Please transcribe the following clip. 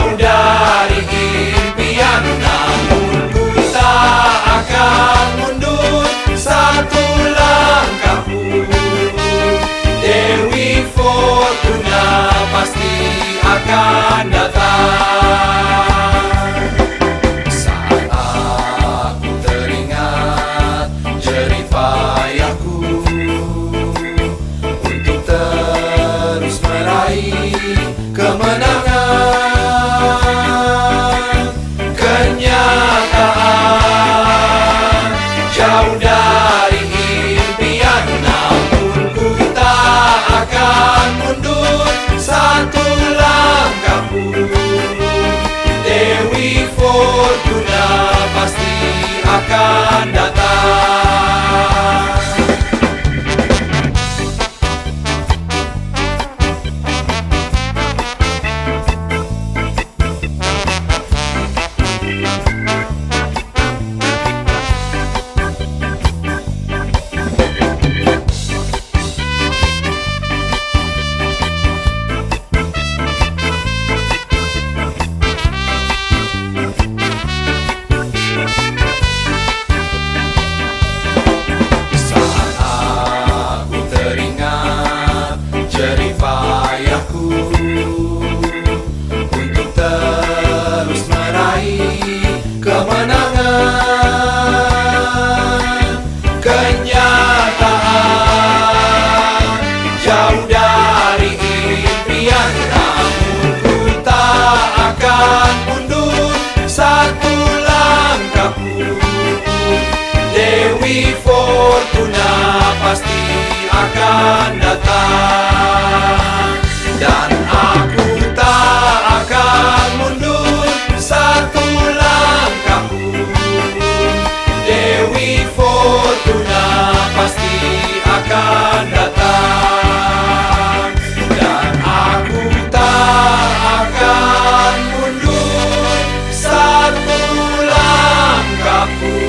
round up. toda la Fortuna pasti akan datang. Dan aku tak akan mundur satu langkah pun. Dewi fortuna pasti akan datang. Dan aku tak akan mundur satu langkah pun.